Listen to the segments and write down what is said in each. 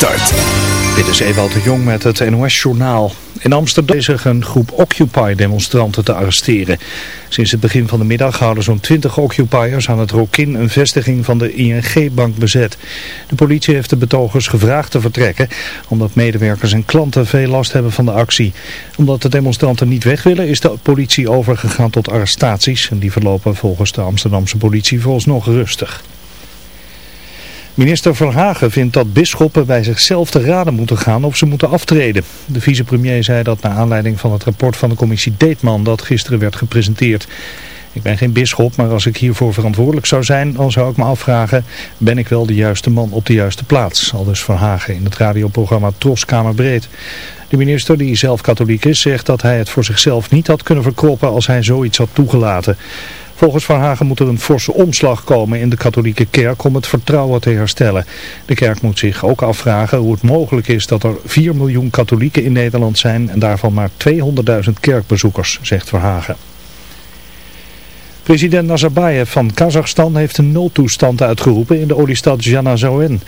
start. Dit is Ewald de Jong met het NOS-journaal. In Amsterdam is er een groep Occupy-demonstranten te arresteren. Sinds het begin van de middag houden zo'n 20 Occupiers aan het Rokin een vestiging van de ING-bank bezet. De politie heeft de betogers gevraagd te vertrekken, omdat medewerkers en klanten veel last hebben van de actie. Omdat de demonstranten niet weg willen, is de politie overgegaan tot arrestaties. En die verlopen volgens de Amsterdamse politie nog rustig. Minister Verhagen vindt dat bisschoppen bij zichzelf te raden moeten gaan of ze moeten aftreden. De vicepremier zei dat naar aanleiding van het rapport van de commissie Deetman dat gisteren werd gepresenteerd. Ik ben geen bisschop, maar als ik hiervoor verantwoordelijk zou zijn, dan zou ik me afvragen, ben ik wel de juiste man op de juiste plaats? Aldus Verhagen in het radioprogramma Troskamerbreed. De minister, die zelf katholiek is, zegt dat hij het voor zichzelf niet had kunnen verkroppen als hij zoiets had toegelaten. Volgens Van Hagen moet er een forse omslag komen in de katholieke kerk om het vertrouwen te herstellen. De kerk moet zich ook afvragen hoe het mogelijk is dat er 4 miljoen katholieken in Nederland zijn en daarvan maar 200.000 kerkbezoekers, zegt Verhagen. President Nazarbayev van Kazachstan heeft een noodtoestand uitgeroepen in de oliestad Janazoen,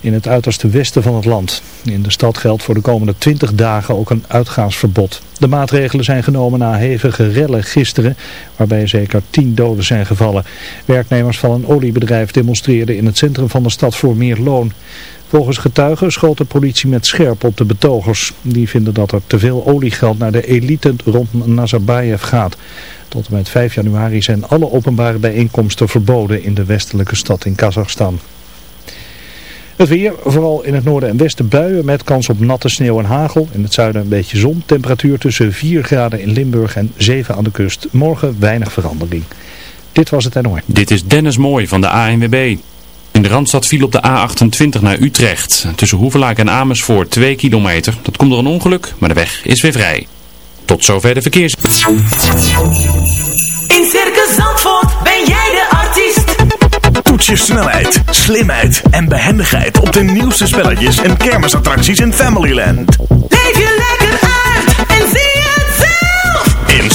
in het uiterste westen van het land. In de stad geldt voor de komende 20 dagen ook een uitgaansverbod. De maatregelen zijn genomen na hevige rellen gisteren, waarbij zeker 10 doden zijn gevallen. Werknemers van een oliebedrijf demonstreerden in het centrum van de stad voor meer loon. Volgens getuigen schoot de politie met scherp op de betogers. Die vinden dat er te veel oliegeld naar de elite rond Nazarbayev gaat. Tot en met 5 januari zijn alle openbare bijeenkomsten verboden in de westelijke stad in Kazachstan. Het weer, vooral in het noorden en westen buien met kans op natte sneeuw en hagel. In het zuiden een beetje zon. Temperatuur tussen 4 graden in Limburg en 7 aan de kust. Morgen weinig verandering. Dit was het NOR. Dit is Dennis Mooi van de ANWB. In de Randstad viel op de A28 naar Utrecht. Tussen Hoevelaak en Amersfoort 2 kilometer. Dat komt door een ongeluk, maar de weg is weer vrij. Tot zover de verkeers. In Circus Zandvoort ben jij de artiest. Toets je snelheid, slimheid en behendigheid op de nieuwste spelletjes en kermisattracties in Familyland. Leef je lekker uit en zie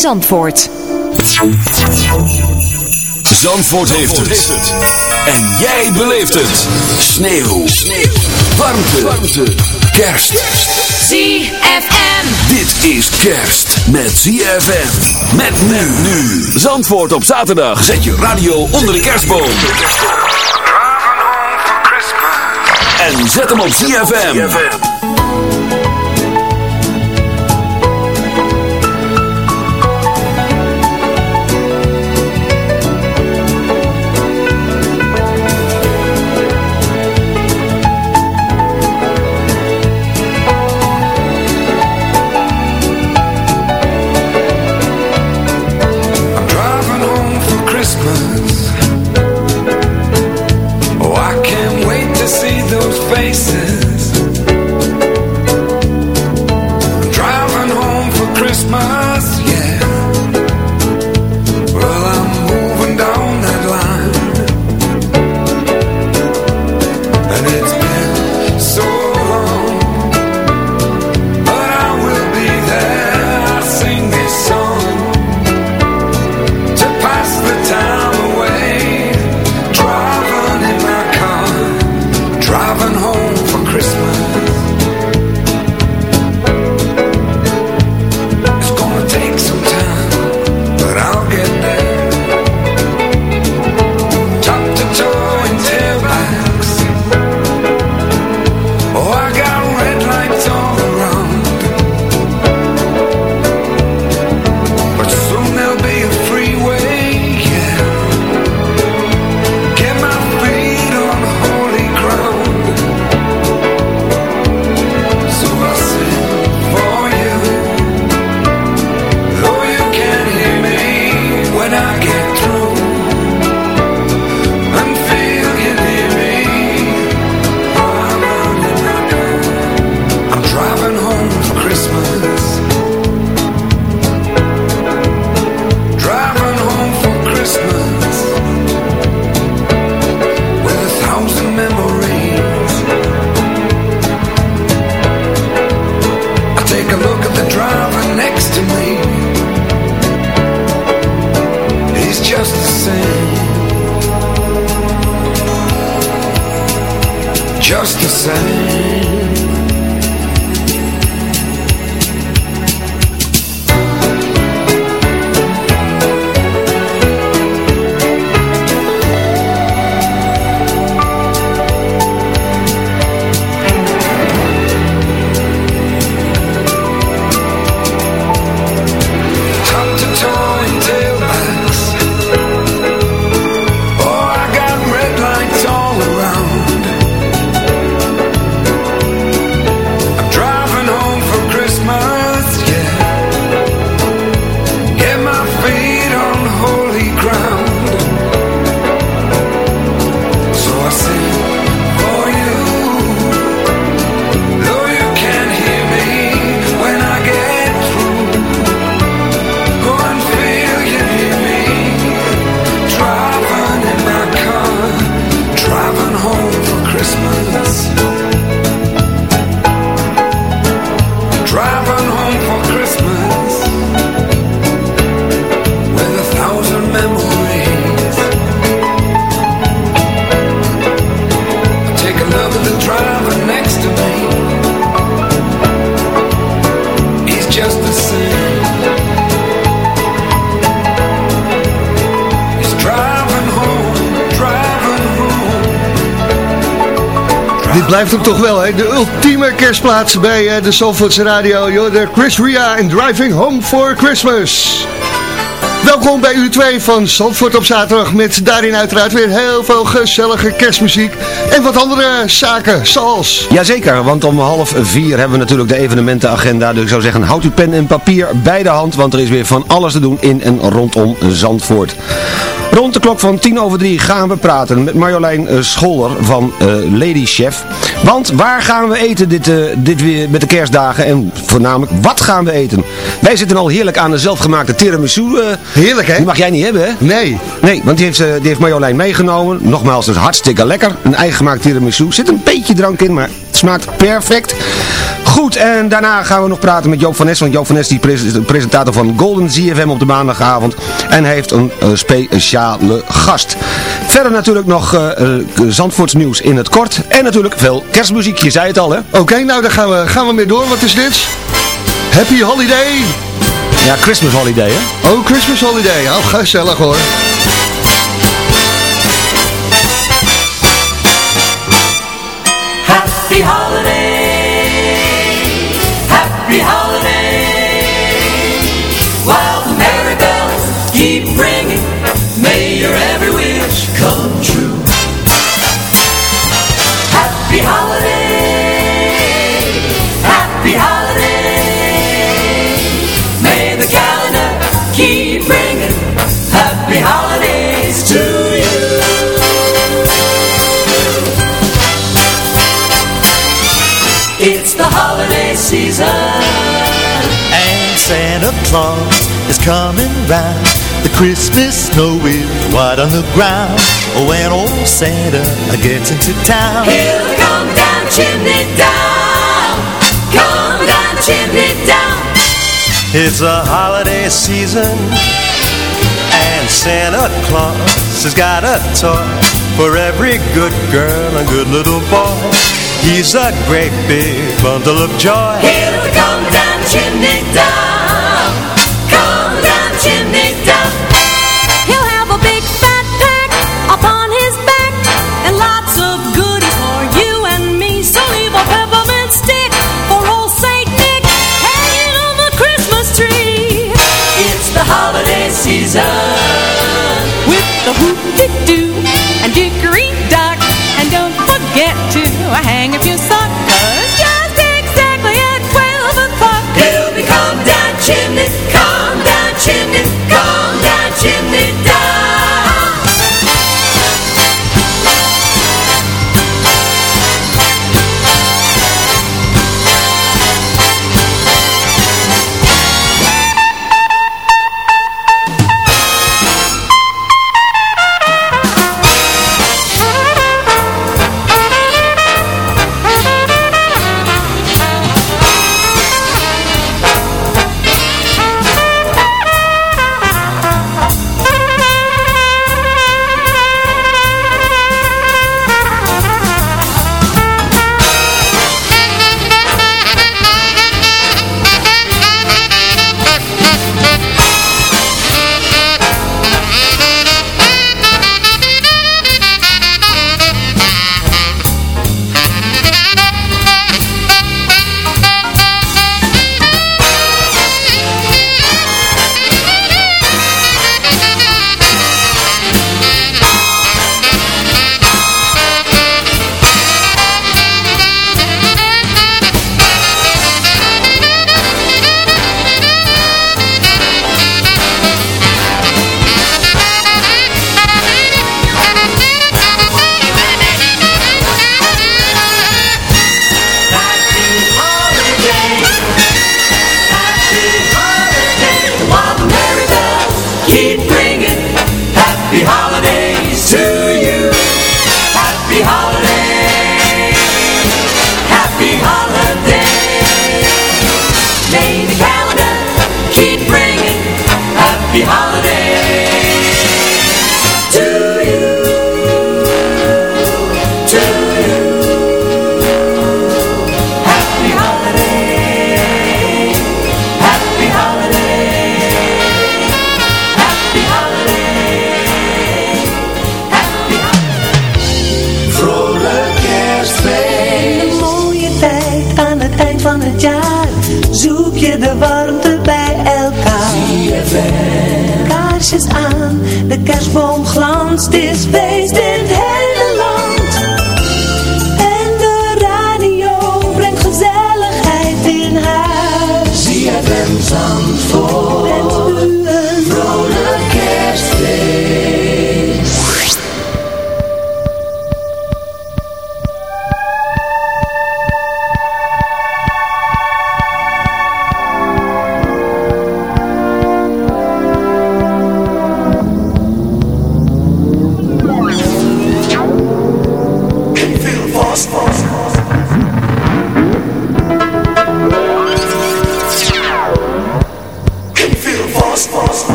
Zandvoort. Zandvoort heeft het. En jij beleeft het. Sneeuw. Sneeuw. Warmte. Warmte. Kerst. ZFM. Dit is kerst met ZFM. Met men nu. Zandvoort op zaterdag. Zet je radio onder de kerstboom. En zet hem op ZFM. Faces. Blijft hem toch wel, hè? De ultieme kerstplaats bij uh, de Zandvoortse Radio. De Chris Ria en Driving Home for Christmas. Welkom bij u 2 van Zandvoort op zaterdag met daarin uiteraard weer heel veel gezellige kerstmuziek en wat andere zaken zoals... Jazeker, want om half vier hebben we natuurlijk de evenementenagenda. Dus ik zou zeggen, houd uw pen en papier bij de hand, want er is weer van alles te doen in en rondom Zandvoort. Rond de klok van tien over drie gaan we praten met Marjolein eh, Scholler van uh, Lady Chef. Want waar gaan we eten dit, uh, dit weer met de kerstdagen en voornamelijk wat gaan we eten? Wij zitten al heerlijk aan de zelfgemaakte tiramisu. Uh, heerlijk hè? Die mag jij niet hebben hè? Nee. Nee, want die heeft, die heeft Marjolein meegenomen. Nogmaals, dus hartstikke lekker. Een eigen gemaakt tiramisu. Zit een beetje drank in, maar het smaakt perfect. Goed, en daarna gaan we nog praten met Joop van Nes. Want Joop van Nes die is de presentator van Golden ZFM op de maandagavond. En heeft een uh, speciale gast. Verder natuurlijk nog uh, Zandvoorts nieuws in het kort. En natuurlijk veel kerstmuziek, je zei het al hè. Oké, okay, nou dan gaan we, gaan we mee door. Wat is dit? Happy Holiday! Ja, Christmas Holiday hè. Oh, Christmas Holiday. Oh, gezellig hoor. Claus is coming round. The Christmas snow is white on the ground. Oh, when old Santa gets into town. He'll come down chimney down. Come down chimney down. It's a holiday season And Santa Claus has got a toy For every good girl and good little boy. He's a great big bundle of joy. He'll come down chimney down season With the whoop-de-doo and dickory-dock And don't forget to hang up your sock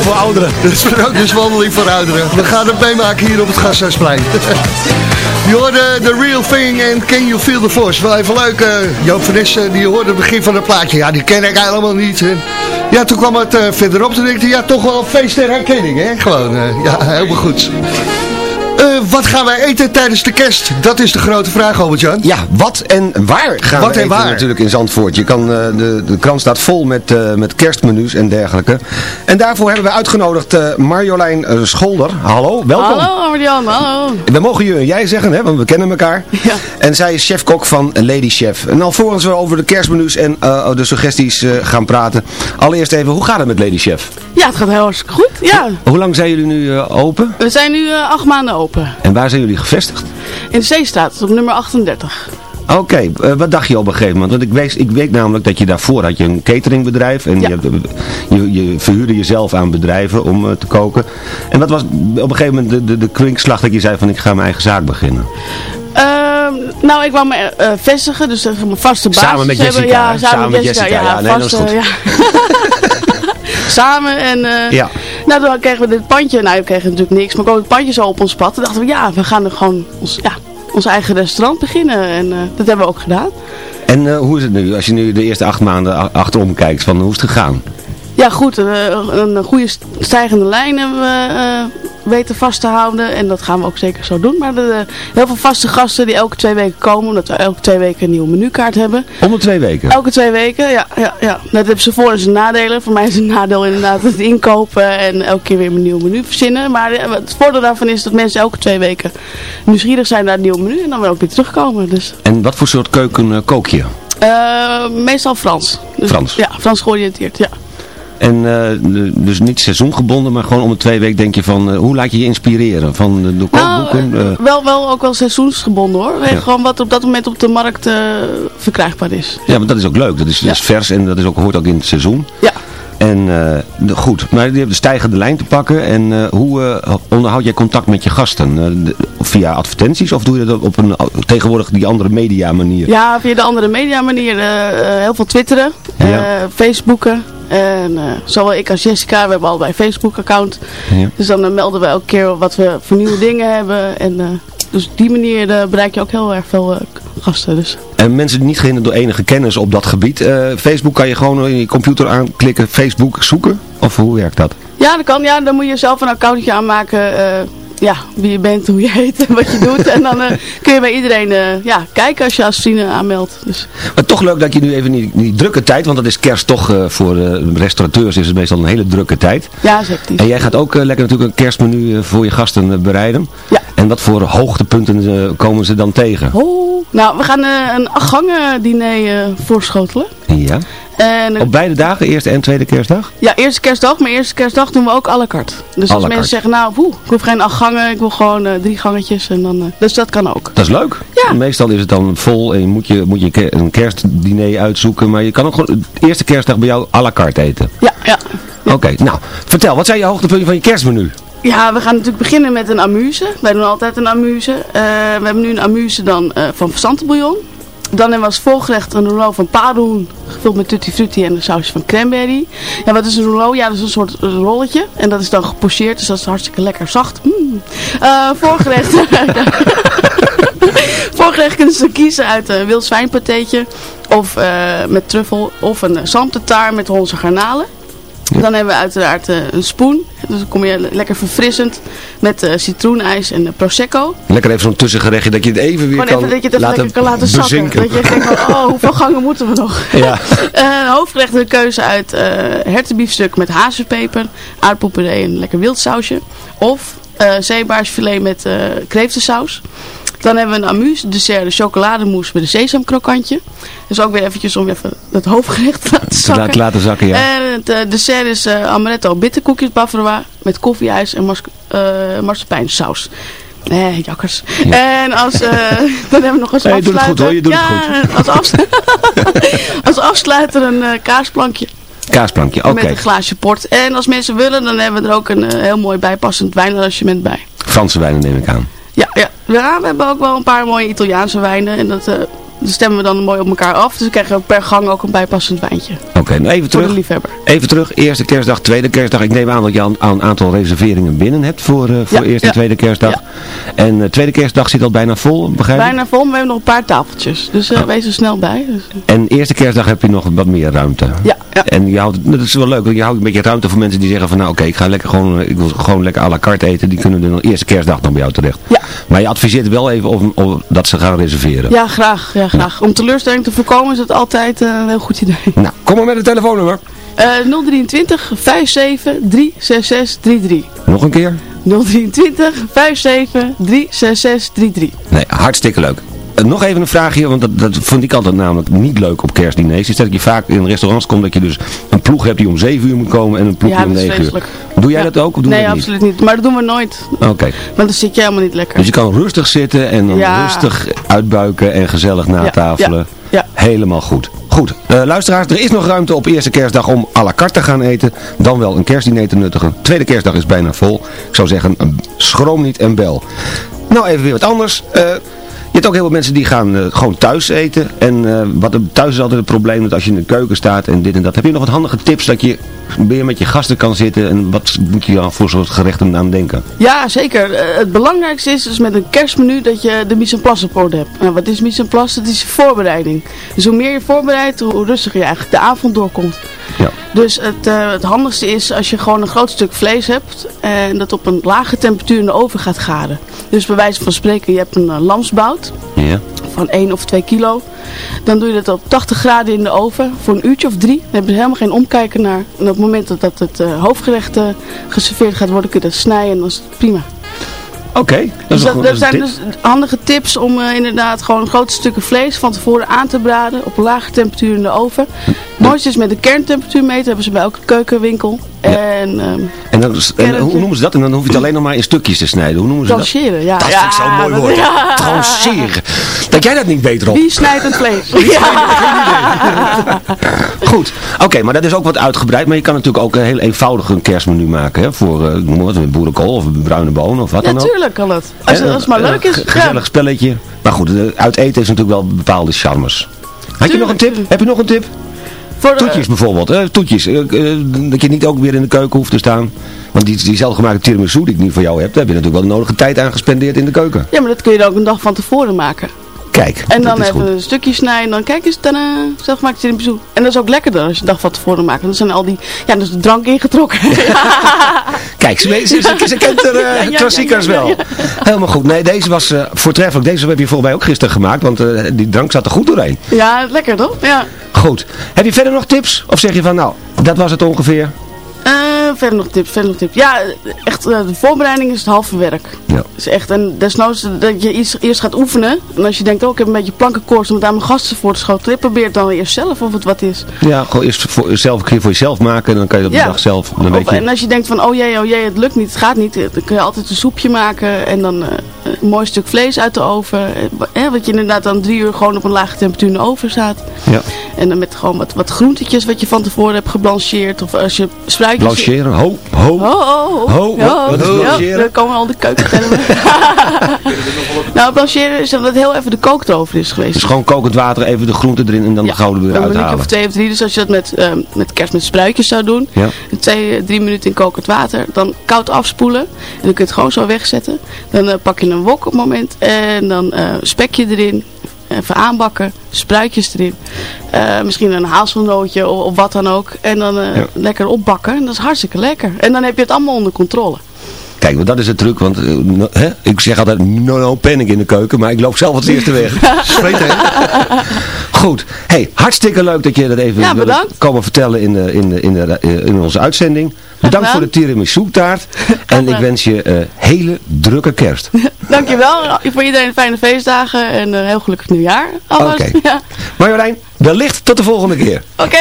Voor ouderen. De sprookjeswandeling voor ouderen. We gaan het meemaken hier op het Gasthuisplein. Je hoorde The Real Thing en Can You Feel The Force. Wel even leuk, uh, Joop van die hoorde het begin van het plaatje. Ja, die ken ik helemaal niet. Ja, toen kwam het uh, verderop. Toen dacht ik, ja, toch wel feest der herkenning, hè? Gewoon, uh, ja, helemaal goed. Uh, wat gaan wij eten tijdens de kerst? Dat is de grote vraag, Albert-Jan. Ja, wat en waar gaan wat we en eten waar? natuurlijk in Zandvoort. Je kan, uh, de, de krant staat vol met, uh, met kerstmenu's en dergelijke. En daarvoor hebben we uitgenodigd Marjolein Scholder. Hallo, welkom. Hallo Albert-Jan, hallo. We mogen je en jij zeggen, hè, want we kennen elkaar. Ja. En zij is chef-kok van Lady Chef. En alvorens we over de kerstmenu's en de suggesties gaan praten. Allereerst even, hoe gaat het met Lady Chef? Ja, het gaat heel hartstikke goed. Ja. Hoe lang zijn jullie nu open? We zijn nu acht maanden open. En waar zijn jullie gevestigd? In de Zeestraat, op nummer 38. Oké, eh, wat dacht je op een gegeven moment? Want ik weet, ik weet namelijk dat je daarvoor had je een cateringbedrijf en je, hebt, je, je verhuurde jezelf aan bedrijven om eh, te koken. En wat was op een gegeven moment de, de, de kwinkslag dat je zei van ik ga mijn eigen zaak beginnen? Ehm, nou, ik wou me eh, vestigen, dus uh, mijn vaste basis Samen met hebben. Jessica, Ja, samen, met Jessica. Ja, nee, dat is vaste, goed. ja. samen en eh, Ja. Nou, toen kregen we dit pandje. Nou, we kregen natuurlijk niks, maar kwam het pandje zo op ons pad. Toen dachten we, ja, we gaan er gewoon ons, ja, ons eigen restaurant beginnen. En eh, dat hebben we ook gedaan. En eh, hoe is het nu, als je nu de eerste acht maanden achterom kijkt, van hoe is het gegaan? Ja, goed. eh, een goede st- stijgende lijn hebben we eh, weten vast te houden. En dat gaan we ook zeker zo doen. Maar de, heel veel vaste gasten die elke twee weken komen. Omdat we elke twee weken een nieuwe menukaart hebben. Om de twee weken? Elke twee weken, ja. ja, ja. Dat hebben ze voor en zijn nadelen. Voor mij is een nadeel inderdaad het inkopen en elke keer weer een nieuw menu verzinnen. Maar eh, het voordeel daarvan is dat mensen elke twee weken nieuwsgierig zijn naar het nieuwe menu. En dan weer ook weer terugkomen. Dus, En wat voor soort keuken eh, kook je? eh, meestal Frans. Dus, Frans? Ja, Frans georiënteerd, ja. En eh, dus niet seizoengebonden, maar gewoon om de twee weken denk je van, eh, hoe laat je je inspireren? Van de, kookboeken? Nou, eh, wel, wel ook wel seizoensgebonden hoor. Ja. Gewoon wat op dat moment op de markt verkrijgbaar is. ja, maar dat is ook leuk. Dat is, vers en dat is ook, hoort ook in het seizoen. Ja. En goed, maar je hebt de stijgende lijn te pakken. En hoe onderhoud jij contact met je gasten? De- via advertenties of doe je dat op een tegenwoordig die andere media manier? Ja, via de andere media manier. heel veel twitteren, Ja. facebooken. En eh, zowel ik als Jessica, we hebben allebei een Facebook account. Ja. Dus dan eh, melden we elke keer wat we voor nieuwe dingen hebben. En eh, dus op die manier bereik je ook heel erg veel gasten. Dus. En mensen die niet gehinderd door enige kennis op dat gebied. Facebook kan je gewoon in je computer aanklikken, Facebook zoeken? Of hoe werkt dat? Ja, dat kan. Ja, dan moet je zelf een accountje aanmaken. Ja, wie je bent, hoe je heet en wat je doet. En dan eh, kun je bij iedereen eh, ja, kijken als je als vrienden aanmeldt. Dus. Maar toch leuk dat je nu even die, die drukke tijd, want dat is kerst toch eh, voor restaurateurs is het meestal een hele drukke tijd. Ja, zeker. En jij gaat ook lekker natuurlijk een kerstmenu voor je gasten bereiden. Ja. En wat voor hoogtepunten komen ze dan tegen? Oh, nou, we gaan een acht gangen diner voorschotelen. Ja. En, eh, Op beide dagen, eerste en tweede kerstdag? Ja, eerste kerstdag, maar eerste kerstdag doen we ook à la carte. Dus À als mensen carte. zeggen, nou, poeh, ik hoef geen acht gangen, ik wil gewoon eh, drie gangetjes. En dan, eh, dus dat kan ook. Dat is leuk. Ja. Meestal is het dan vol en moet je, moet je een ke- een kerstdiner uitzoeken. Maar je kan ook gewoon de eerste kerstdag bij jou à la carte eten. Ja, ja. Oké, nou, vertel, wat zijn je hoogtepunten van je kerstmenu? Ja, we gaan natuurlijk beginnen met een amuse. Wij doen altijd een amuse. We hebben nu een amuse dan van verstantenbouillon. Dan hebben we als voorgerecht een rouleau van paardenhoen, gevuld met tutti frutti en een sausje van cranberry. Ja, wat is een rouleau? Ja, dat is een soort rolletje. En dat is dan gepocheerd, dus dat is hartstikke lekker zacht. Mm. Voorgerecht. voorgerecht kunnen ze kiezen uit een wild zwijnpatéetje of eh, met truffel of een zalmtetaar met Hollandse garnalen. Dan hebben we uiteraard eh, een spoen. Dus dan kom je le- lekker verfrissend met eh, citroenijs en eh, prosecco. Lekker even zo'n tussengerechtje dat je het even weer Gewoon kan even dat je het even laten kan laten zakken. Dat je denkt van, oh, hoeveel gangen moeten we nog? Ja. Eh, hoofdgerecht een keuze uit eh hertenbiefstuk met hazenpeper, aardappelpuree en een lekker wild sausje. Of eh zeebaarsfilet met kreeftensaus. Dan hebben we een amuse dessert, de chocolademousse met een sesamkrokantje. Dus ook weer eventjes om even het hoofdgerecht te laten Te zakken. laten, laten zakken, ja. En het eh, dessert is eh, amaretto bitterkoekjes bavarois met koffieijs en mas eh marsepeinsaus. Nee, jakkers. En als, eh, dan hebben we nog als Nee, je doet het afsluiter... goed, hoor, je doet het ja, Als, afslu- als afsluiter een kaasplankje Kaasplankje, oké. met een glaasje port. En als mensen willen, dan hebben we er ook een heel mooi bijpassend wijnarrangement bij. Franse wijnen neem ik aan. Ja, ja. we hebben ook wel een paar mooie Italiaanse wijnen. En dat, dat stemmen we dan mooi op elkaar af. Dus we krijgen per gang ook een bijpassend wijntje. Oké, nou even terug. Even terug, eerste kerstdag, tweede kerstdag. Ik neem aan dat je al een aantal reserveringen binnen hebt voor, eh, voor Ja, eerste en ja. tweede kerstdag. En eh, tweede kerstdag zit al bijna vol, begrijp ik? Bijna vol, maar we hebben nog een paar tafeltjes. Dus eh, wees er snel bij. Dus, En eerste kerstdag heb je nog wat meer ruimte. Ja, ja. En je houdt, dat is wel leuk, want je houdt een beetje ruimte voor mensen die zeggen van nou oké, ik ga lekker gewoon, ik wil gewoon lekker à la carte eten. Die kunnen de eerste kerstdag dan bij jou terecht. Ja. Maar je adviseert wel even of, of dat ze gaan reserveren. ja, graag. Ja, graag. Om teleurstelling te voorkomen is het altijd eh, een heel goed idee. Nou, kom maar met het telefoonnummer. Eh 023 57 366 33. Nog een keer? 023 57 366 33. Nee, hartstikke leuk. Eh, nog even een vraagje, want dat, dat vond ik altijd namelijk niet leuk op kerstdiners. Is dat je vaak in restaurants komt dat je dus een ploeg hebt die om 7 uur moet komen en een ploeg Ja, die om dat is 9 uur. Doe jij dat ook of doe je nee, dat niet? absoluut niet. Maar dat doen we nooit. Oké. Want dan zit je helemaal niet lekker. Dus je kan rustig zitten en dan Ja. rustig uitbuiken en gezellig natafelen. ja, Helemaal goed. Goed, eh, luisteraars, er is nog ruimte op eerste kerstdag om à la carte te gaan eten. Dan wel een kerstdiner te nuttigen. Tweede kerstdag is bijna vol. Ik zou zeggen, eh, schroom niet en bel. Nou, even weer wat anders. Eh, je hebt ook heel veel mensen die gaan eh, gewoon thuis eten. En eh, wat thuis is altijd het probleem dat als je in de keuken staat en dit en dat. Heb je nog wat handige tips dat je weer met je gasten kan zitten? En wat moet je dan voor soort gerechten aan denken? Ja, zeker. Eh, het belangrijkste is dus met een kerstmenu dat je de mise en place op hebt. Wat is mise en place? Dat is je voorbereiding. Dus hoe meer je voorbereidt, hoe rustiger je eigenlijk de avond doorkomt. Ja. Dus het, eh, het handigste is als je gewoon een groot stuk vlees hebt en dat op een lage temperatuur in de oven gaat garen. Dus bij wijze van spreken, je hebt een eh, lamsbout Ja. van 1 of 2 kilo. Dan doe je dat op 80 graden in de oven voor een uurtje of drie. Dan heb je helemaal geen omkijken naar. En op het moment dat, dat het eh, hoofdgerecht geserveerd gaat worden, kun je dat snijden en dan is het prima. Oké, dat Dus is dat, dat zijn tip. dus handige tips om eh, inderdaad gewoon grote stukken vlees van tevoren aan te braden op lage temperatuur in de oven. Het mooiste is met de kerntemperatuur meten, hebben ze bij elke keukenwinkel. En ehm En, dan, en hoe noemen ze dat? En dan hoef je het alleen nog maar in stukjes te snijden. Hoe noemen ze dat? trancheren, ja. Dat ja, vind ik zo'n mooi dat- woord. ja. Trancheren. Dat jij dat niet beter op. Wie snijdt het vlees? Goed. Oké, maar dat is ook wat uitgebreid. Maar je kan natuurlijk ook een heel eenvoudig een kerstmenu maken. Hè, voor, een boerenkool of bruine boon of wat dan ook. Natuurlijk kan dat. Als, als het maar een leuk is. ge- Gezellig spelletje. Maar goed, eh, uit eten is natuurlijk wel bepaalde charmes. Had je nog een tip? Heb je nog een tip? Voor de- Toetjes bijvoorbeeld. Toetjes. Eh, eh, dat je niet ook weer in de keuken hoeft te staan. Want die, die zelfgemaakte tiramisu die ik nu voor jou heb, daar heb je natuurlijk wel de nodige tijd aan gespendeerd in de keuken. Ja, maar dat kun je dan ook een dag van tevoren maken. Kijk, En dan even goed. een stukje snijden en dan kijk eens, dan zelf maakt je een bezoek. En dat is ook lekkerder als je een dag van tevoren maakt. Dan zijn al die, ja, is de drank ingetrokken. Kijk, ze, ze, ze, ze kent er eh, klassiekers wel. Helemaal goed. Nee, deze was eh, voortreffelijk. Deze heb je volgens mij ook gisteren gemaakt, want eh, die drank zat er goed doorheen. ja, lekker toch? Ja. Goed. Heb je verder nog tips? Of zeg je van, nou, dat was het ongeveer? Eh, verder nog tips, verder nog tips. Ja, echt, eh, de voorbereiding is het halve werk. Ja. Dus echt, en desnoods dat je iets, eerst gaat oefenen. En als je denkt, oh, ik heb een beetje plankenkoorts om het aan mijn gasten voor te schotelen. Probeer het dan eerst zelf of het wat is. Ja, gewoon eerst voor, zelf, een keer voor jezelf maken en dan kan je dat op Ja. de dag zelf. Dan Of- weet je, En als je denkt van, oh jee, oh jee, het lukt niet, het gaat niet. Dan kun je altijd een soepje maken en dan eh, een mooi stuk vlees uit de oven. Eh, wat je inderdaad dan drie uur gewoon op een lage temperatuur in de oven staat. ja. En dan met gewoon wat, wat groentetjes wat je van tevoren hebt geblancheerd. Of als je spruitjes... Ho, ho. Ho, wat is ja, blancheren? Dan komen al de keukentermen. nou, blancheren is dat het heel even de kook erover is geweest. Dus gewoon kokend water, even de groenten erin en dan de gouden weer Dan een minuutje uithalen. of twee of drie. Dus als je dat met, ehm, met kerst met spruitjes zou doen. Ja. Twee, drie minuten in kokend water. Dan koud afspoelen. En dan kun je het gewoon zo wegzetten. Dan eh, pak je een wok op het moment. En dan eh, spekje erin. Even aanbakken. Spruitjes erin. Eh, misschien een hazelnootje of, of wat dan ook. En dan eh, Ja. lekker opbakken. En dat is hartstikke lekker. En dan heb je het allemaal onder controle. Kijk, want dat is de truc, want eh, no- hè? ik zeg altijd no, no panic in de keuken, maar ik loop zelf als eerste weg. Zweet? Goed. Hey, hartstikke leuk dat je dat even Ja, komen vertellen in, de, in, de, in, de, in onze uitzending. Bedankt voor de tiramisu taart. En ik wens je eh, hele drukke kerst. Dankjewel. Voor iedereen fijne feestdagen. En een heel gelukkig nieuwjaar. Oké. Ja. Marjolein, wellicht tot de volgende keer. Oké.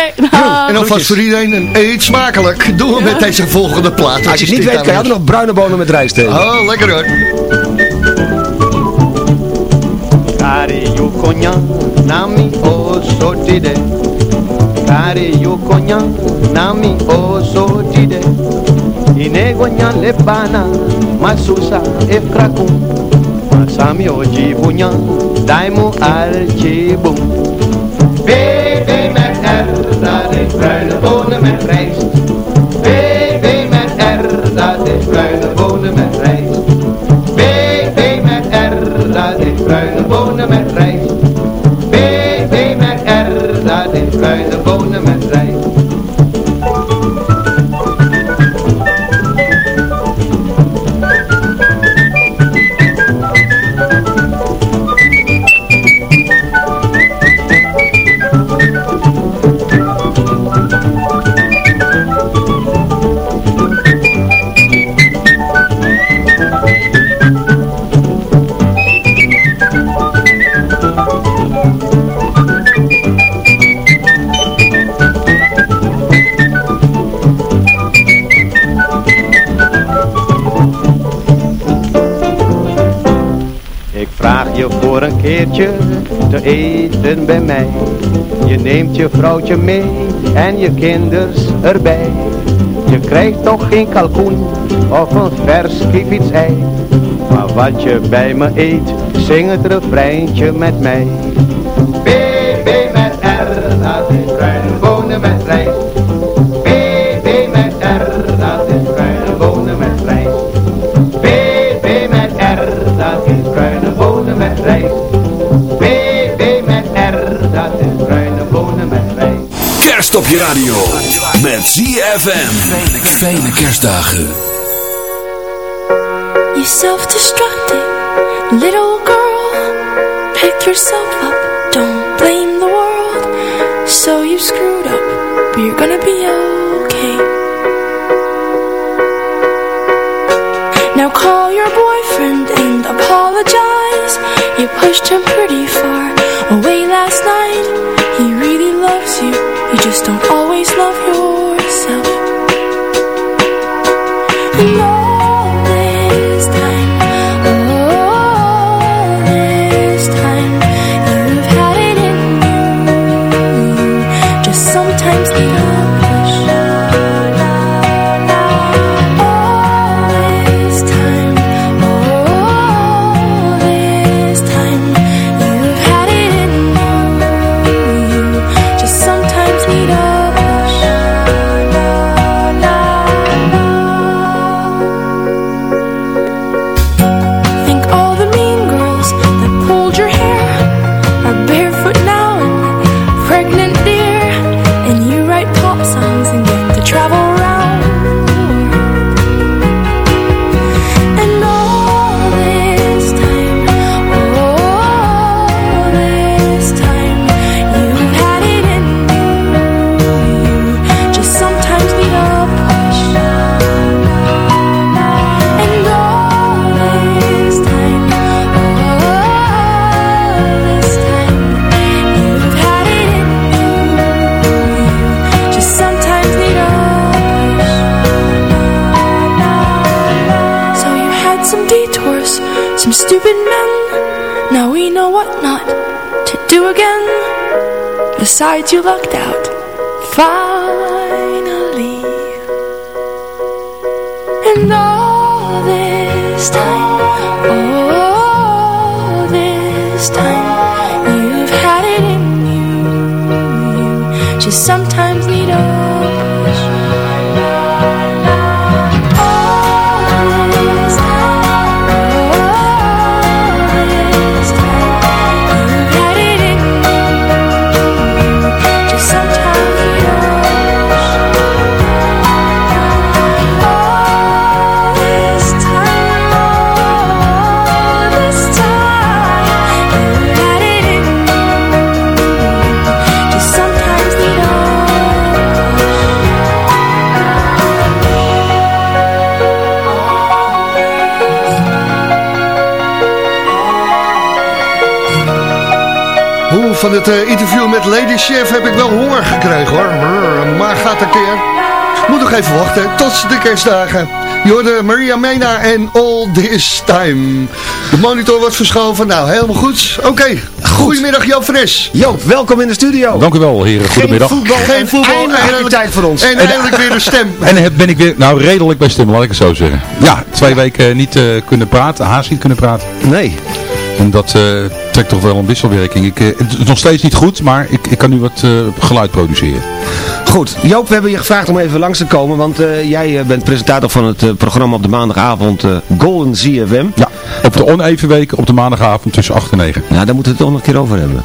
En alvast voor iedereen een eet smakelijk. Doen we met deze volgende plaat. Als je het niet weet, kan je altijd nog bruine bonen met rijst eten. Oh, lekker hoor. Kari yukonya nami Kari yukonya nami osotide Inegonya lebana masusa efrakum Masami ojibunya daimu aljibum BB met R, dat is bruine bonen met rijst bij mij. Je neemt je vrouwtje mee en je kinders erbij. Je krijgt toch geen kalkoen of een vers ei. Maar wat je bij me eet, zing het refreintje met mij. B, B met R, dat is met rijst. Op je radio. Met ZFM. Fijne kerstdagen. You self-destructing little girl Pick yourself up, don't blame the world So you screwed up, but you're gonna be okay Now call your boyfriend and apologize You pushed him pretty far away last night He really loves you, you just don't always love yourself to do again Besides you lucked out, finally. And all this time, van het eh, interview met Lady Chef heb ik wel honger gekregen hoor. Brrr, maar gaat een keer. Moet nog even wachten, tot de kerstdagen. Je hoorde Maria Mena en All This Time. De monitor wordt verschoven. Nou, helemaal goed. Oké, goedemiddag Joop Fres. Joop, welkom in de studio. Dank u wel, heren. Goedemiddag. Geen voetbal, geen voetbal. Eindelijk heb je tijd voor ons. En eindelijk weer een stem. En ben ik weer, nou redelijk bij stem, laat ik het zo zeggen. Ja, twee weken niet eh, kunnen praten, haast niet kunnen praten. Nee. En dat eh, trekt toch wel een wisselwerking. Ik, eh, het is nog steeds niet goed, maar ik, ik kan nu wat eh, geluid produceren. Goed, Joop, we hebben je gevraagd om even langs te komen, want eh, jij bent presentator van het programma op de maandagavond Golden ZFM. Ja, op de oneven weken op de maandagavond tussen 8 en 9. Nou, daar moeten we het toch nog een keer over hebben.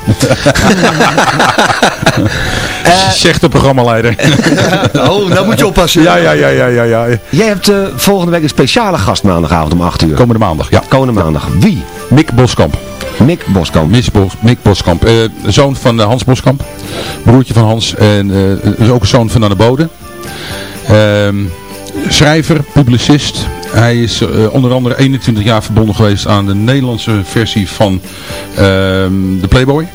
Zegt de programmaleider. oh, nou moet je oppassen. Ja, ja, ja, ja, ja. ja. Jij hebt volgende week een speciale gast maandagavond om 8 uur. Komende maandag, ja. Komende maandag. Wie? Mick Boskamp. Mick Boskamp. Mick, Bos, Mick Boskamp. eh, zoon van eh, Hans Boskamp. Broertje van Hans. En eh, is ook zoon van Anne Bode. Ehm, schrijver, publicist. Hij is onder andere 21 jaar verbonden geweest aan de Nederlandse versie van ehm, de Playboy.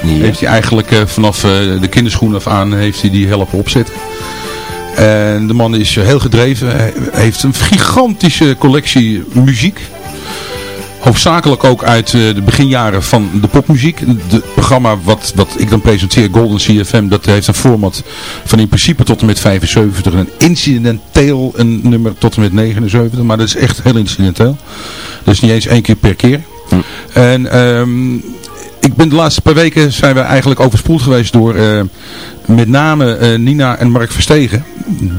Heeft hij eigenlijk vanaf de kinderschoenen af aan heeft hij die helpen opzetten. En de man is heel gedreven. Hij heeft een gigantische collectie muziek. Hoofdzakelijk ook uit eh, de beginjaren van de popmuziek. Het programma wat, wat ik dan presenteer, Golden CFM, dat heeft een format van in principe tot en met 75. En een incidenteel een nummer tot en met 79. Maar dat is echt heel incidenteel. Dus niet eens één keer per keer. En ehm, ik ben de laatste paar weken zijn we eigenlijk overspoeld geweest door eh, met name eh, Nina en Mark Verstegen.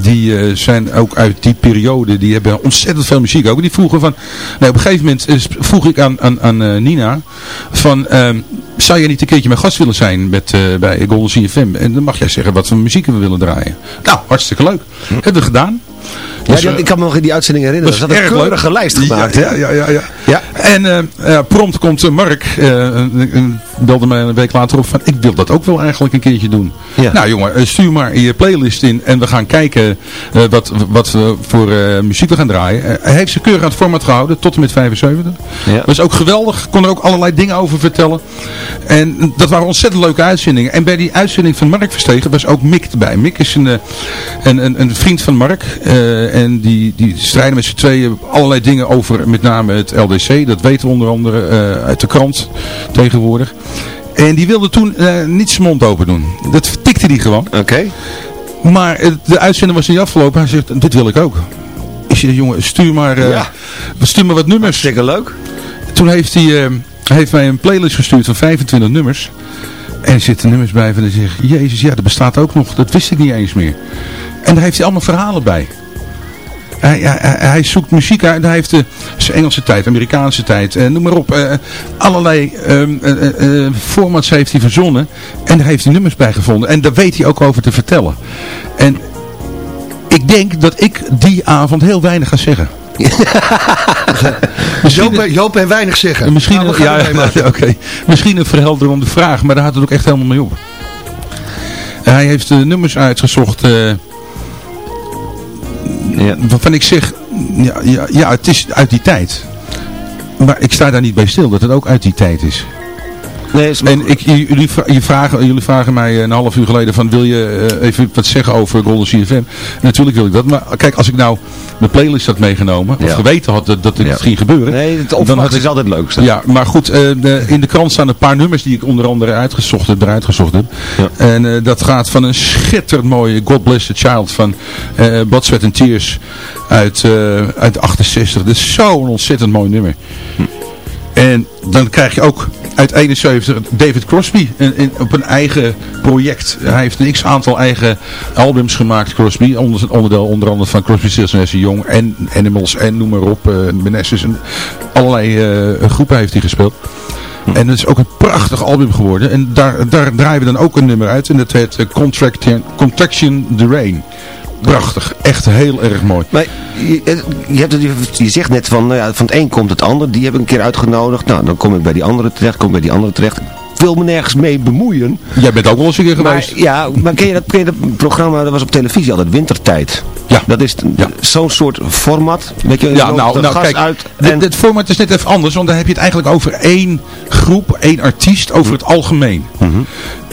Die eh, zijn ook uit die periode, die hebben ontzettend veel muziek ook. Die vroegen van, nou, op een gegeven moment is, vroeg ik aan, aan, aan Nina van, ehm, zou jij niet een keertje mijn gast willen zijn met, bij Golden CFM? En dan mag jij zeggen wat voor muziek we willen draaien. Nou, hartstikke leuk. Hebben we gedaan. Ja, die- ik kan me nog in die uitzending herinneren. Dat Dat is had een keurige leuk. lijst gemaakt. Ja, ja, ja, ja. Ja. En eh, prompt komt eh, Mark, eh, en- en belde mij een week later op van, ik wil dat ook wel eigenlijk een keertje doen. Nou jongen, eh, stuur maar je playlist in en we gaan kijken eh, wat, wat we voor eh, muziek we gaan draaien. Hij heeft ze keurig aan het format gehouden, tot en met 75. Ja. Was ook geweldig, kon er ook allerlei dingen over vertellen. En dat waren ontzettend leuke uitzendingen. En bij die uitzending van Mark Verstegen was ook Mick erbij. Mick is een, een, een, een vriend van Mark. en die, die strijden met z'n tweeën allerlei dingen over met name het LDC. Dat weten we onder andere uit de krant tegenwoordig. En die wilde toen eh, niet zijn mond open doen. Dat vertikte hij gewoon. Oké. Maar eh, de uitzending was niet afgelopen. Hij zegt, dit wil ik ook. Ik zeg, jongen, stuur maar, eh, Ja. stuur maar wat nummers. Zeker leuk. Toen heeft hij, hij heeft mij een playlist gestuurd van 25 nummers. En er zitten nummers bij van hij zegt, jezus, ja, dat bestaat ook nog. Dat wist ik niet eens meer. En daar heeft hij allemaal verhalen bij. Hij, hij, hij- zoekt muziek uit. Hij heeft de zijn Engelse tijd, Amerikaanse tijd, eh, noem maar op. eh, allerlei ehm, eh, eh, eh, formats heeft hij verzonnen. En daar heeft hij nummers bij gevonden. En daar weet hij ook over te vertellen. En ik denk dat ik die avond heel weinig ga zeggen. Joop, Joop en weinig zeggen. Misschien, Nou, we ja, oké. Misschien een verhelderende vraag, maar daar had het ook echt helemaal mee op. Hij heeft de nummers uitgezocht eh, waarvan ik zeg, ja, ja, ja, het is uit die tijd. Maar ik sta daar niet bij stil dat het ook uit die tijd is. Nee, is en ik, jullie, je vragen, jullie vragen mij een half uur geleden van wil je eh, even wat zeggen over Golden CFM? Natuurlijk wil ik dat, maar kijk als ik nou mijn playlist had meegenomen, of Ja. geweten had dat, dat dit ging gebeuren. Nee, het dan had ik- is altijd leukste. Ja, maar goed, eh, de- in de krant staan een paar nummers die ik onder andere uitgezocht heb, eruit gezocht heb. En eh, dat gaat van een schitterend mooie God Bless the Child van eh Blood, Sweat and Tears uit, eh, uit 68. Dat is zo'n ontzettend mooi nummer. En dan krijg je ook uit 71 David Crosby in, op een eigen project. Hij heeft een x-aantal eigen albums gemaakt, Crosby. Onder, onderdeel onder andere van Crosby, Stills Nash Young en Animals en noem maar op. eh Benesses en allerlei eh, groepen heeft hij gespeeld. En het is ook een prachtig album geworden. En daar, daar draaien we dan ook een nummer uit. En dat heet eh, Contraction, Contraction the Rain. Prachtig. Echt heel erg mooi. Maar je, eh, je, hebt het, je- zegt net van, nou ja, van het een komt het ander. Die heb ik een keer uitgenodigd. Nou, dan kom ik bij die andere terecht, kom ik bij die andere terecht. Wil me nergens mee bemoeien. Jij bent ook wel eens een keer geweest. Maar, ja, maar ken je, dat, ken je dat programma, dat was op televisie altijd, Wintertijd. Ja. Dat is zo'n soort format. Weet je, Ja, nou, nou kijk, uit dit, en- dit format is net even anders, want dan heb je het eigenlijk over één groep, één artiest, over het algemeen. Mhm.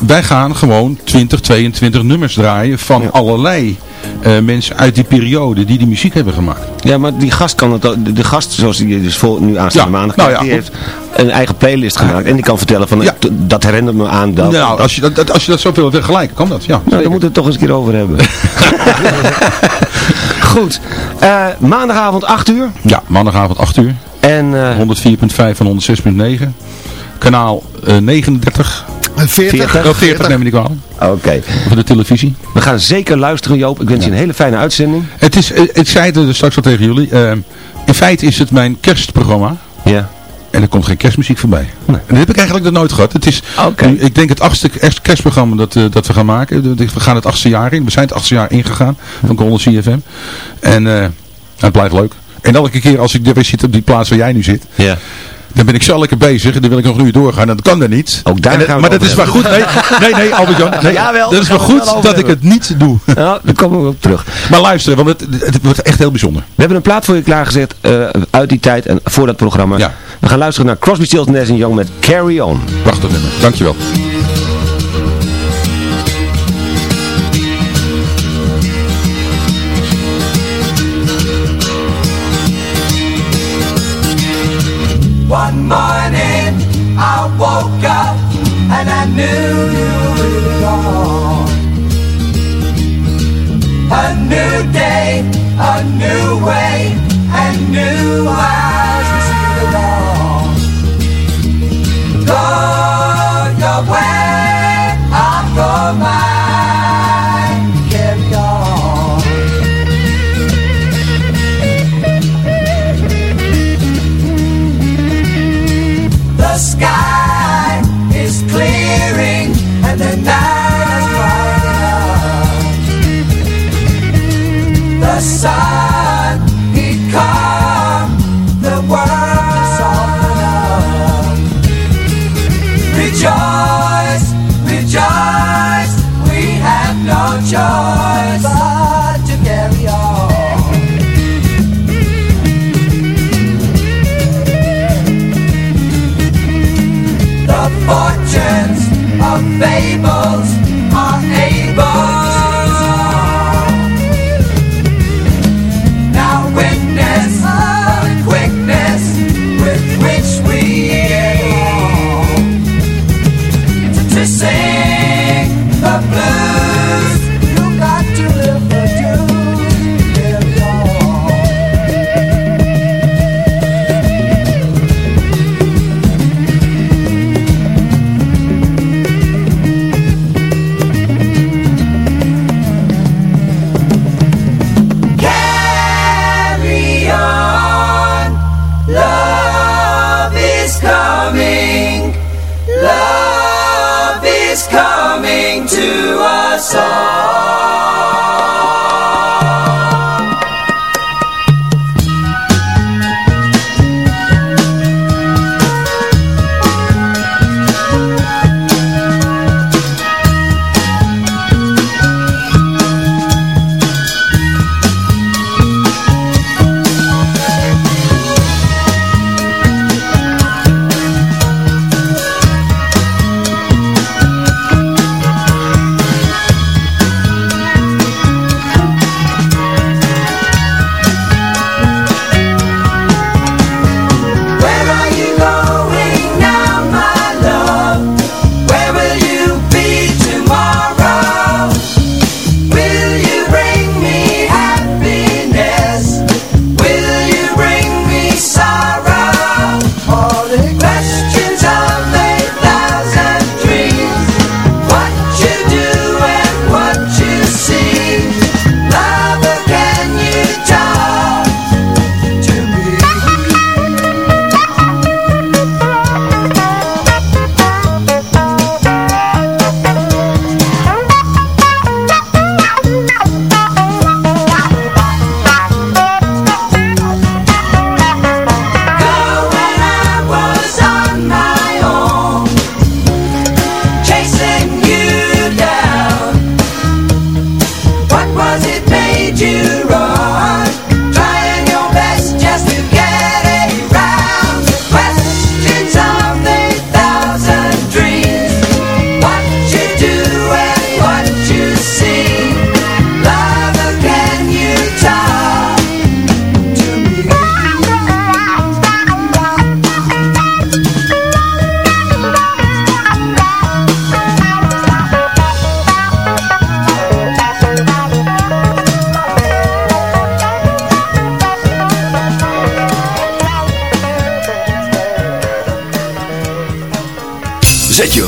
Wij gaan gewoon 20, 22 nummers draaien van allerlei eh, mensen uit die periode die die muziek hebben gemaakt. Ja, maar die gast kan het ook, de, de gast zoals die dus voor, nu aanstaande Ja, maandag nou ja, die heeft een eigen playlist gemaakt. En die kan vertellen van, t- dat herinnert me aan dat. nou, als je dat, dat- als je dat zo wil vergelijken, kan dat, ja. Nou, moeten we het toch eens een keer over hebben. Goed. Eh, maandagavond 8 uur. Ja, maandagavond 8 uur. En, eh, 104.5 en 106.9. Kanaal eh, 39. 40. Oh, 40, neem ik kwalijk. Oké. Voor de televisie. We gaan zeker luisteren Joop. Ik wens je een hele fijne uitzending. Het is, eh, ik zei het er straks al tegen jullie. eh, in feite is het mijn kerstprogramma. Ja. En er komt geen kerstmuziek voorbij. En dat heb ik eigenlijk nog nooit gehad. Het is, ik denk het achtste kerst- kerstprogramma dat, eh, dat we gaan maken. We gaan het achtste jaar in. We zijn het achtste jaar ingegaan van Golden CFM. En eh, het blijft leuk. En elke keer als ik er weer zit op die plaats waar jij nu zit. Ja. Dan ben ik zo lekker bezig en dan wil ik nog een uur doorgaan. En dat kan dan niet. Ook daar dat- maar dat is maar over goed. Nee, nee, nee Albert-Jan. Nee, Jawel, dat is daar maar gaan we het goed wel dat ik het niet doe. Nou, daar komen we op terug. Maar luister, want het, het wordt echt heel bijzonder. We hebben een plaat voor je klaargezet eh, uit die tijd en voor dat programma. Ja. We gaan luisteren naar Crosby, Stills, Nash Young met Carry On. Prachtig nummer. Dankjewel. I woke up and I knew you were gone. A new day, a new way, and new life. to us all.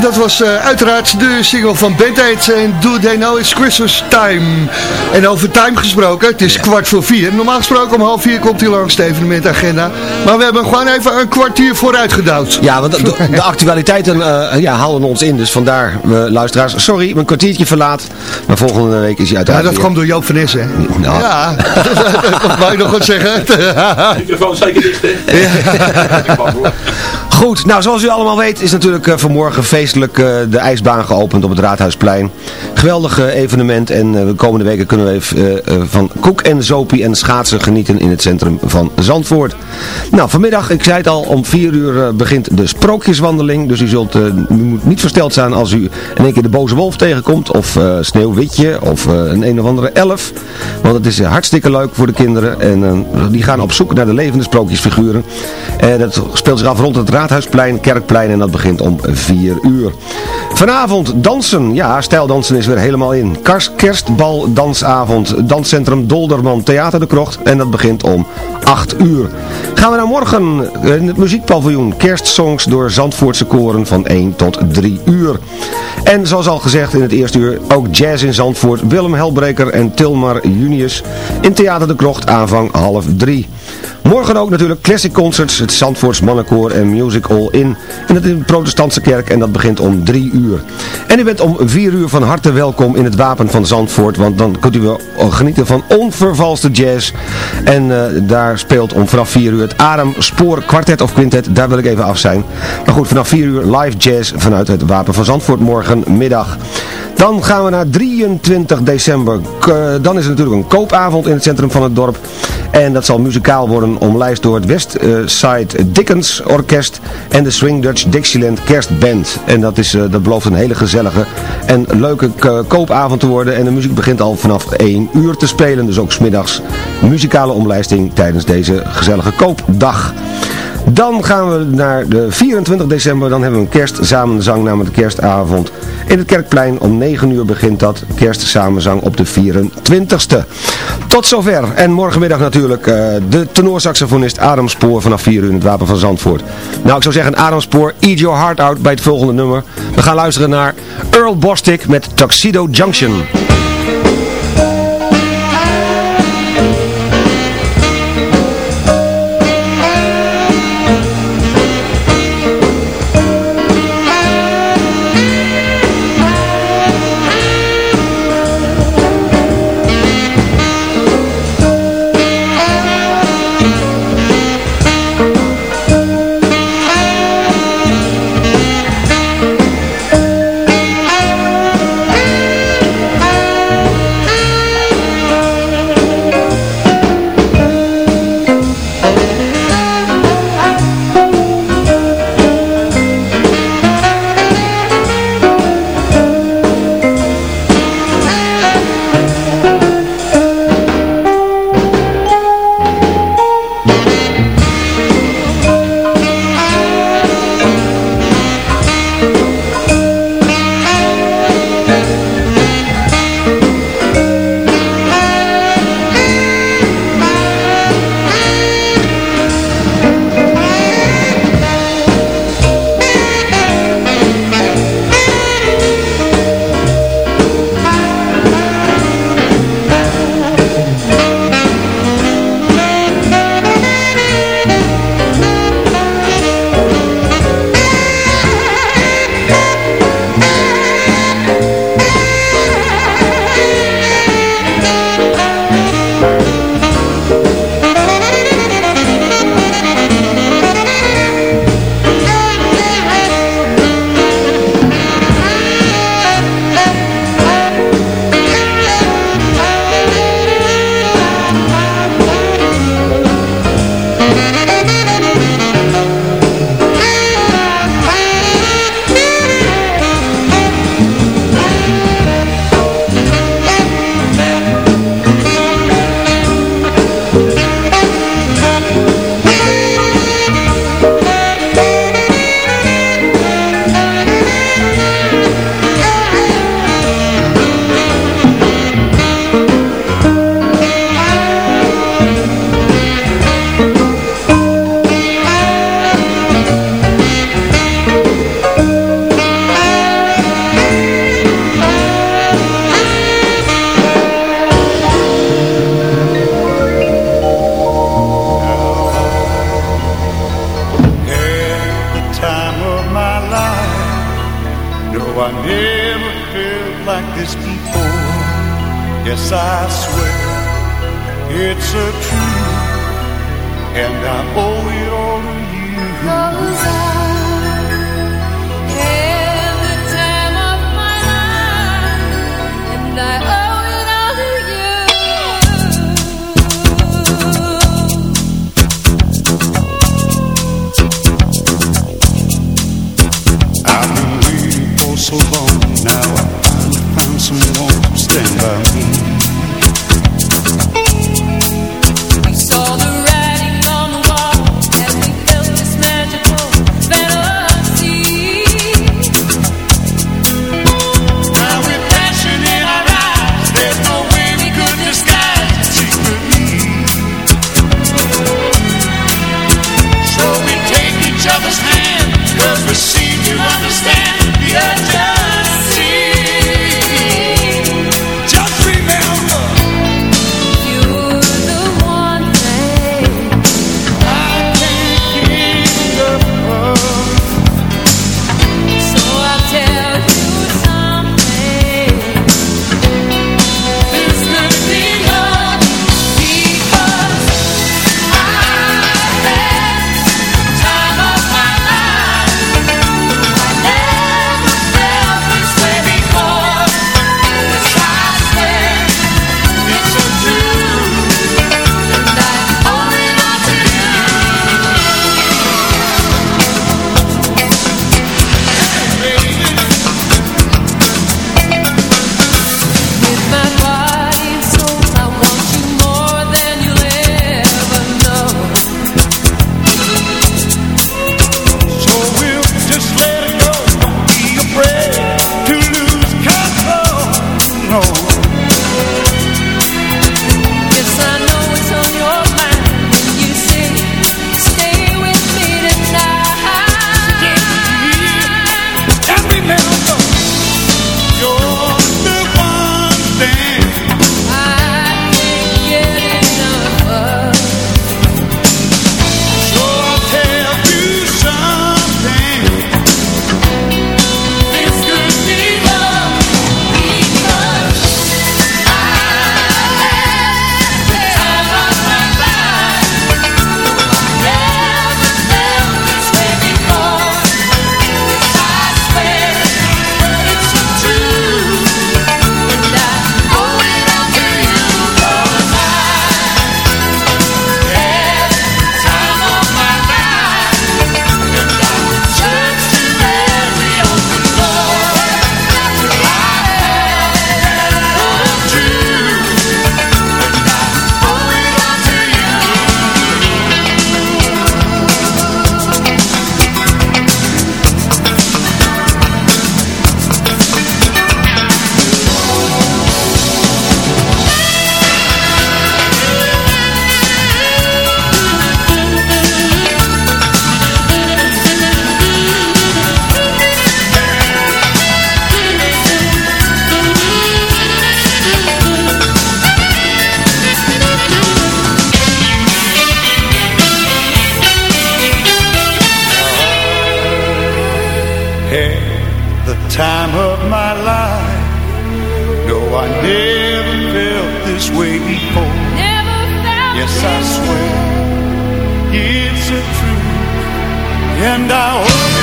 En dat was eh, uiteraard de single van Band Aid en Do They Know It's Christmas Time. En over time gesproken, het is kwart voor vier. Normaal gesproken om half vier komt hij langs de evenementagenda. Maar we hebben gewoon even een kwartier vooruit gedouwd. Ja, want de, de actualiteiten eh, ja, houden ons in. Dus vandaar, uh, luisteraars, sorry, mijn kwartiertje verlaat. Maar volgende week is hij Ja, uiteraard dat weer. kwam door Joop van hè? Nou. Ja, dat wou je nog wat zeggen. Microfoon zeker dicht, hè? Goed, nou zoals u allemaal weet is natuurlijk eh, vanmorgen feestelijk eh, de ijsbaan geopend op het Raadhuisplein. Geweldig eh, evenement en eh, de komende weken kunnen we even, eh, eh, van koek en zopie en schaatsen genieten in het centrum van Zandvoort. Nou, vanmiddag, ik zei het al, om 4 uur eh, begint de sprookjeswandeling. Dus u zult eh, u moet niet versteld zijn als u in één keer de boze wolf tegenkomt of eh, Sneeuwwitje of eh, een een of andere elf. Want het is eh, hartstikke leuk voor de kinderen en eh, die gaan op zoek naar de levende sprookjesfiguren. En dat speelt zich af rond het Raadhuisplein, Kerkplein en dat begint om 4 uur. Vanavond dansen, ja, stijldansen is weer helemaal in. Kars, kerstbal, dansavond, danscentrum Dolderman, Theater de Krocht en dat begint om 8 uur. Gaan we naar morgen in het muziekpaviljoen, kerstsongs door Zandvoortse koren van 1 tot 3 uur. En zoals al gezegd in het eerste uur, ook jazz in Zandvoort, Willem Helbreker en Tilmar Junius in Theater de Krocht aanvang half 3. Morgen ook natuurlijk Classic Concerts, het Zandvoorts Mannenkoor en Music All In. En dat in de protestantse kerk en dat begint om 3 uur. En u bent om 4 uur van harte welkom in het Wapen van Zandvoort, want dan kunt u wel genieten van onvervalste jazz. En eh, daar speelt om vanaf 4 uur het Adam Spoor Quartet of Quintet, daar wil ik even af zijn. Maar goed, vanaf 4 uur live jazz vanuit het Wapen van Zandvoort morgenmiddag. Dan gaan we naar 23 december. K- dan is er natuurlijk een koopavond in het centrum van het dorp. En dat zal muzikaal worden omlijst door het Westside Dickens Orkest en de Swing Dutch Dixieland Kerstband. En dat, is, eh, dat belooft een hele gezellige en leuke koopavond te worden. En de muziek begint al vanaf 1 uur te spelen. Dus ook smiddags muzikale omlijsting tijdens deze gezellige koopdag. Dan gaan we naar de 24 december. Dan hebben we een kerstsamenzang namelijk de kerstavond. In het Kerkplein om 9 uur begint dat kerstsamenzang op de 24ste. Tot zover. En morgenmiddag natuurlijk eh, de tenorsaxofonist Adam Spoor vanaf 4 uur in het Wapen van Zandvoort. Nou, ik zou zeggen Adam Spoor, eat your heart out bij het volgende nummer. We gaan luisteren naar Earl Bostic met Tuxedo Junction. I never felt like this before. Yes, I swear it's a truth, and I owe it all to you. Cause I time of my life, and I. so now I found someone to stand by me had the time of my life. No, I never felt this way before. Never felt yes, I swear it's the truth, and I hope.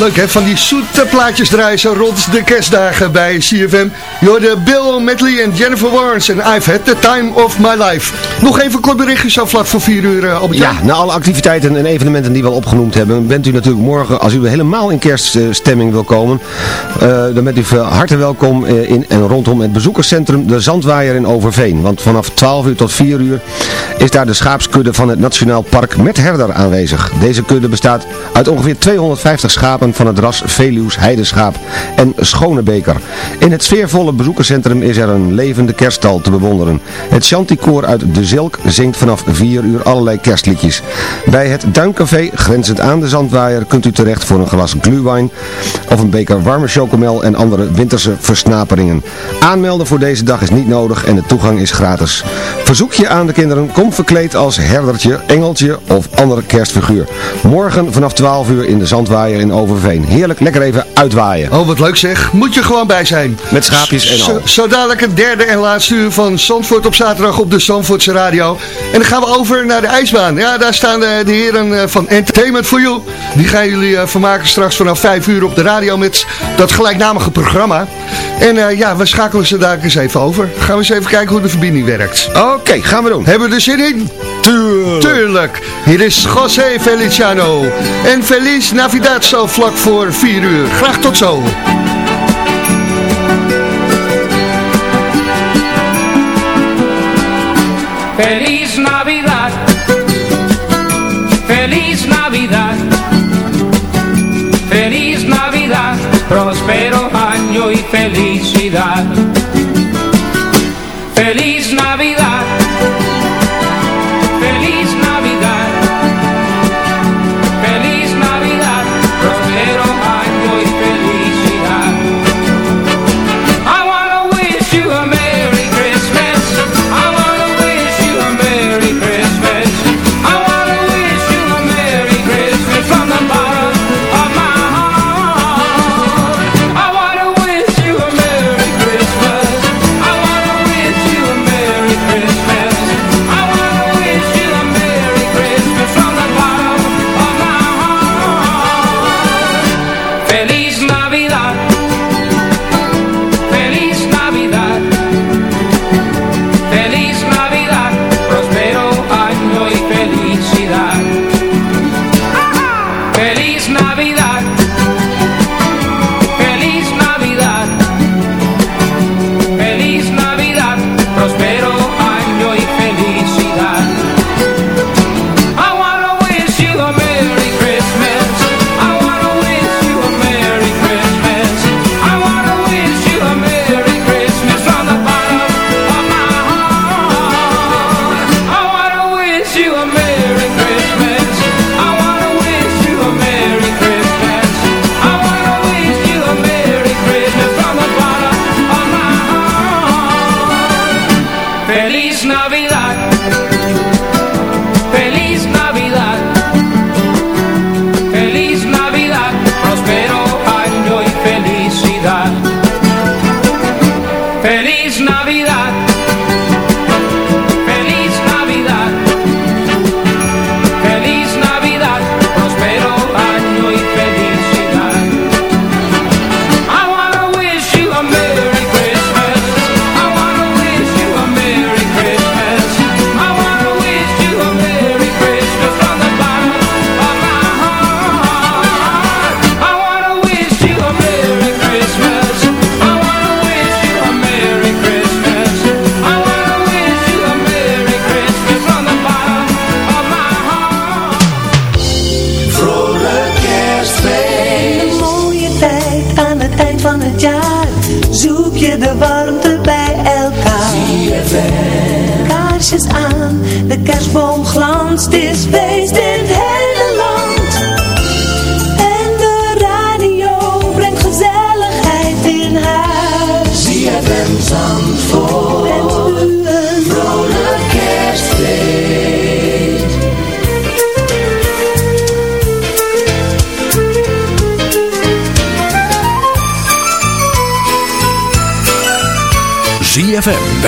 Leuk hè, van die zoete plaatjes draaien rond de kerstdagen bij CFM. Je Bill Medley en Jennifer Warnes en I've had the time of my life. Nog even kort berichtje zo vlak voor 4 uur, uh, Ja, na alle activiteiten en evenementen die we al opgenoemd hebben, bent u natuurlijk morgen, als u helemaal in kerststemming wil komen, eh, dan bent u van harte welkom eh, in en rondom het bezoekerscentrum De Zandwaaier in Overveen. Want vanaf 12 uur tot 4 uur is daar de schaapskudde van het Nationaal Park met herder aanwezig. Deze kudde bestaat uit ongeveer 250 schapen van het ras Veluws, Heideschaap en Schonebeker. In het sfeervolle bezoekerscentrum is er een levende kerststal te bewonderen. Het Chanticoor uit De Zilk zingt vanaf 4 uur allerlei kerstliedjes. Bij het Duincafé, grenzend aan de Zandwaaier, kunt u terecht voor een glas glühwein of een beker warme chocomel en andere winterse versnaperingen. Aanmelden voor deze dag is niet nodig en de toegang is gratis. Verzoek je aan de kinderen, kom verkleed als herdertje, engeltje of andere kerstfiguur. Morgen vanaf 12 uur in de Zandwaaier in Overveen. Heerlijk, lekker even uitwaaien. Oh, wat leuk zeg. Moet je gewoon bij zijn. Met schaapjes en al. Zo, dadelijk het derde en laatste uur van Zandvoort op zaterdag op de Zandvoortse Radio. En dan gaan we over naar de ijsbaan. Ja, daar staan de, de heren eh, van Entertainment for You. Die gaan jullie uh, vermaken straks vanaf 5 uur op de radio met dat gelijknamige programma. En uh, ja, we schakelen ze daar eens even over. Gaan we eens even kijken hoe de verbinding werkt. Oké, okay, gaan we doen. Hebben we er zin Tuurlijk. Tuurlijk. Hier is José Feliciano. En Feliz Navidad zo vlak voor 4 uur. Graag tot zo. Feliz Navidad, feliz Navidad, feliz Navidad, próspero año y felicidad. Feliz Navidad,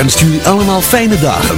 wenst jullie allemaal fijne dagen.